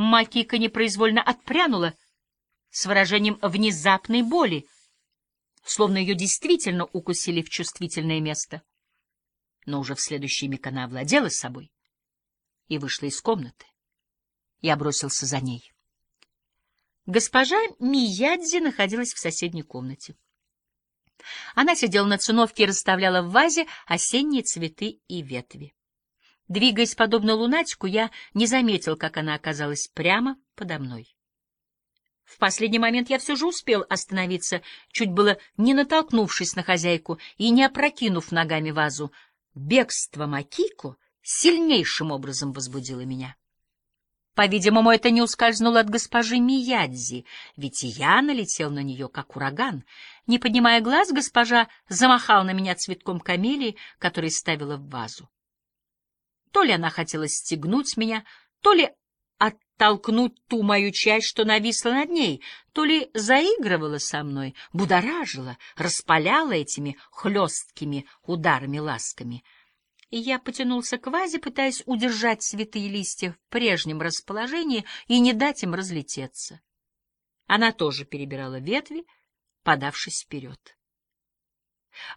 Макика непроизвольно отпрянула с выражением внезапной боли, словно ее действительно укусили в чувствительное место. Но уже в следующий миг она овладела собой и вышла из комнаты. Я бросился за ней. Госпожа Миядзи находилась в соседней комнате. Она сидела на циновке и расставляла в вазе осенние цветы и ветви. Двигаясь подобно лунатику, я не заметил, как она оказалась прямо подо мной. В последний момент я все же успел остановиться, чуть было не натолкнувшись на хозяйку и не опрокинув ногами вазу. Бегство Макико сильнейшим образом возбудило меня. По-видимому, это не ускользнуло от госпожи Миядзи, ведь я налетел на нее, как ураган. Не поднимая глаз, госпожа замахала на меня цветком камелии, который ставила в вазу. То ли она хотела стегнуть меня, то ли оттолкнуть ту мою часть, что нависла над ней, то ли заигрывала со мной, будоражила, распаляла этими хлесткими ударами-ласками. И я потянулся к вазе, пытаясь удержать цветы листья в прежнем расположении и не дать им разлететься. Она тоже перебирала ветви, подавшись вперед.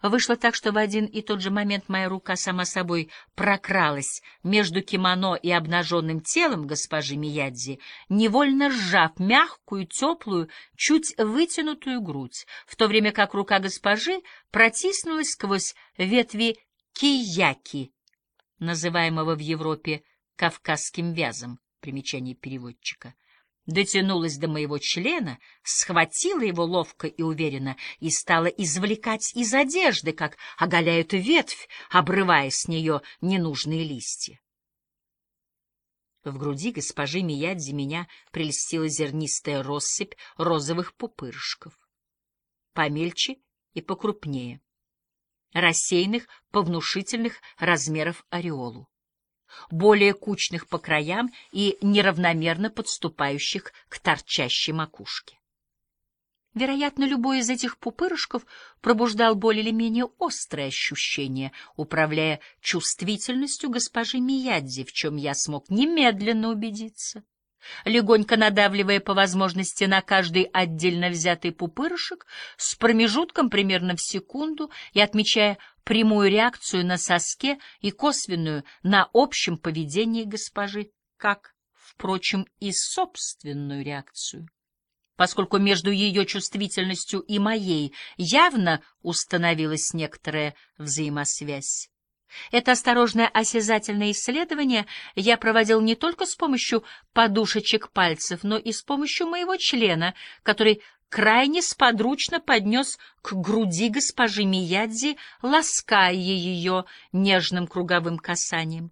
Вышло так, что в один и тот же момент моя рука сама собой прокралась между кимоно и обнаженным телом госпожи Миядзи, невольно сжав мягкую, теплую, чуть вытянутую грудь, в то время как рука госпожи протиснулась сквозь ветви кияки, называемого в Европе кавказским вязом, примечание переводчика дотянулась до моего члена, схватила его ловко и уверенно и стала извлекать из одежды, как оголяют ветвь, обрывая с нее ненужные листья. В груди госпожи Миядзи меня прельстила зернистая россыпь розовых пупырышков, помельче и покрупнее, рассеянных по внушительных размеров ореолу более кучных по краям и неравномерно подступающих к торчащей макушке. Вероятно, любой из этих пупырышков пробуждал более или менее острое ощущение, управляя чувствительностью госпожи Миядзи, в чем я смог немедленно убедиться. Легонько надавливая по возможности на каждый отдельно взятый пупырышек, с промежутком примерно в секунду и отмечая прямую реакцию на соске и косвенную на общем поведении госпожи, как, впрочем, и собственную реакцию. Поскольку между ее чувствительностью и моей явно установилась некоторая взаимосвязь. Это осторожное осязательное исследование я проводил не только с помощью подушечек пальцев, но и с помощью моего члена, который крайне сподручно поднес к груди госпожи Миядзи, лаская ее нежным круговым касанием.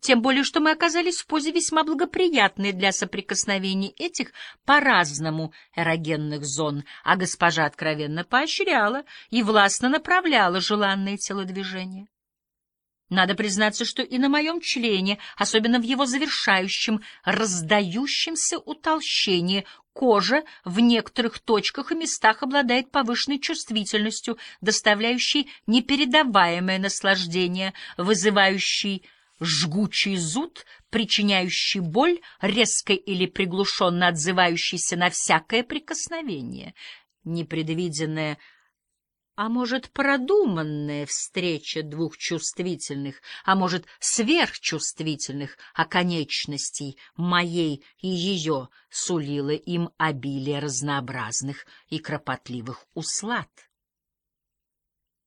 Тем более, что мы оказались в позе весьма благоприятной для соприкосновений этих по-разному эрогенных зон, а госпожа откровенно поощряла и властно направляла желанные телодвижения. Надо признаться, что и на моем члене, особенно в его завершающем, раздающемся утолщении, кожа в некоторых точках и местах обладает повышенной чувствительностью, доставляющей непередаваемое наслаждение, вызывающий жгучий зуд, причиняющий боль, резко или приглушенно отзывающийся на всякое прикосновение. Непредвиденное а может, продуманная встреча двух чувствительных, а может, сверхчувствительных оконечностей моей и ее сулила им обилие разнообразных и кропотливых услад.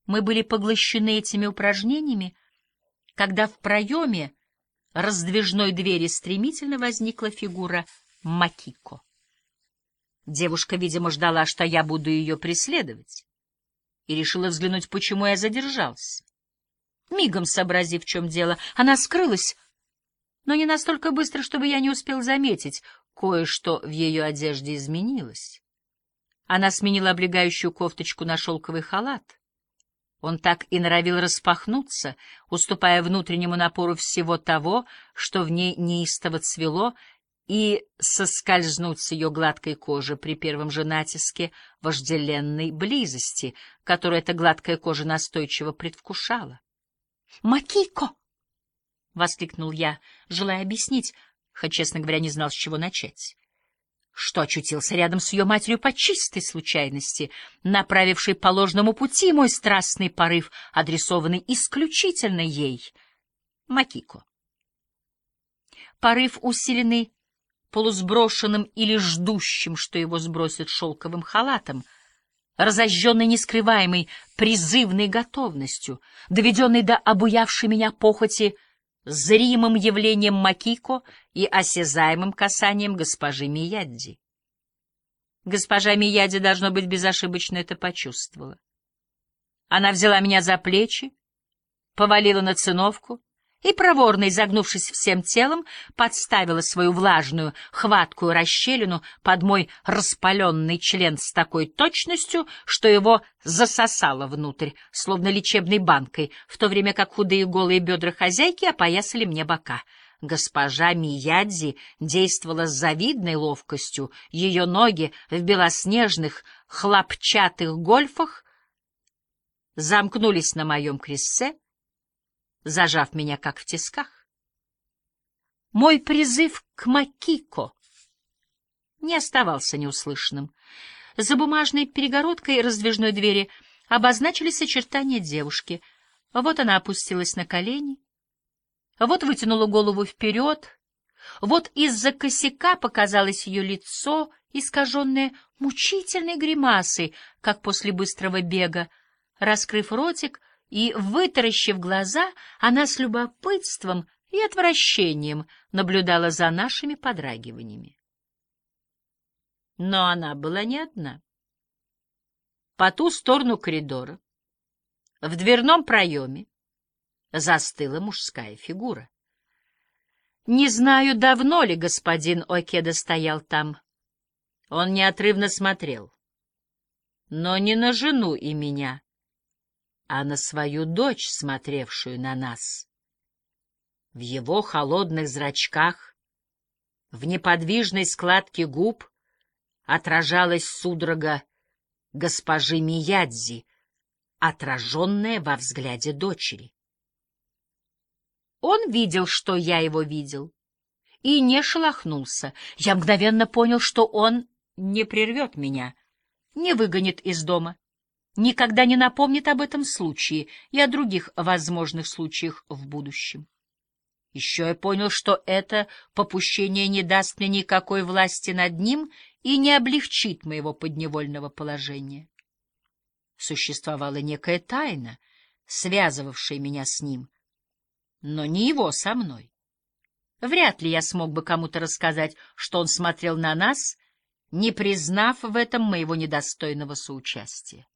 Мы были поглощены этими упражнениями, когда в проеме раздвижной двери стремительно возникла фигура Макико. Девушка, видимо, ждала, что я буду ее преследовать и решила взглянуть, почему я задержался. Мигом сообразив, в чем дело, она скрылась, но не настолько быстро, чтобы я не успел заметить, кое-что в ее одежде изменилось. Она сменила облегающую кофточку на шелковый халат. Он так и норовил распахнуться, уступая внутреннему напору всего того, что в ней неистово цвело и соскользнуть с ее гладкой кожи при первом же натиске вожделенной близости, которую эта гладкая кожа настойчиво предвкушала. «Макико!» — воскликнул я, желая объяснить, хоть, честно говоря, не знал, с чего начать. Что очутился рядом с ее матерью по чистой случайности, направившей по ложному пути мой страстный порыв, адресованный исключительно ей, Макико. Порыв, усиленный полусброшенным или ждущим, что его сбросят шелковым халатом, разожженный нескрываемой призывной готовностью, доведенный до обуявшей меня похоти зримым явлением Макико и осязаемым касанием госпожи Миядди. Госпожа Мияди, должно быть, безошибочно это почувствовала. Она взяла меня за плечи, повалила на циновку, и, проворно изогнувшись всем телом, подставила свою влажную, хваткую расщелину под мой распаленный член с такой точностью, что его засосало внутрь, словно лечебной банкой, в то время как худые голые бедра хозяйки опоясали мне бока. Госпожа Миядзи действовала с завидной ловкостью, ее ноги в белоснежных хлопчатых гольфах замкнулись на моем крестце, зажав меня как в тисках. Мой призыв к Макико не оставался неуслышанным. За бумажной перегородкой раздвижной двери обозначились очертания девушки. Вот она опустилась на колени, вот вытянула голову вперед, вот из-за косяка показалось ее лицо, искаженное мучительной гримасой, как после быстрого бега. Раскрыв ротик, и, вытаращив глаза, она с любопытством и отвращением наблюдала за нашими подрагиваниями. Но она была не одна. По ту сторону коридора, в дверном проеме, застыла мужская фигура. Не знаю, давно ли господин Океда стоял там. Он неотрывно смотрел. Но не на жену и меня, а на свою дочь, смотревшую на нас. В его холодных зрачках, в неподвижной складке губ отражалась судорога госпожи Миядзи, отраженная во взгляде дочери. Он видел, что я его видел, и не шелохнулся. Я мгновенно понял, что он не прервет меня, не выгонит из дома никогда не напомнит об этом случае и о других возможных случаях в будущем. Еще я понял, что это попущение не даст мне никакой власти над ним и не облегчит моего подневольного положения. Существовала некая тайна, связывавшая меня с ним, но не его со мной. Вряд ли я смог бы кому-то рассказать, что он смотрел на нас, не признав в этом моего недостойного соучастия.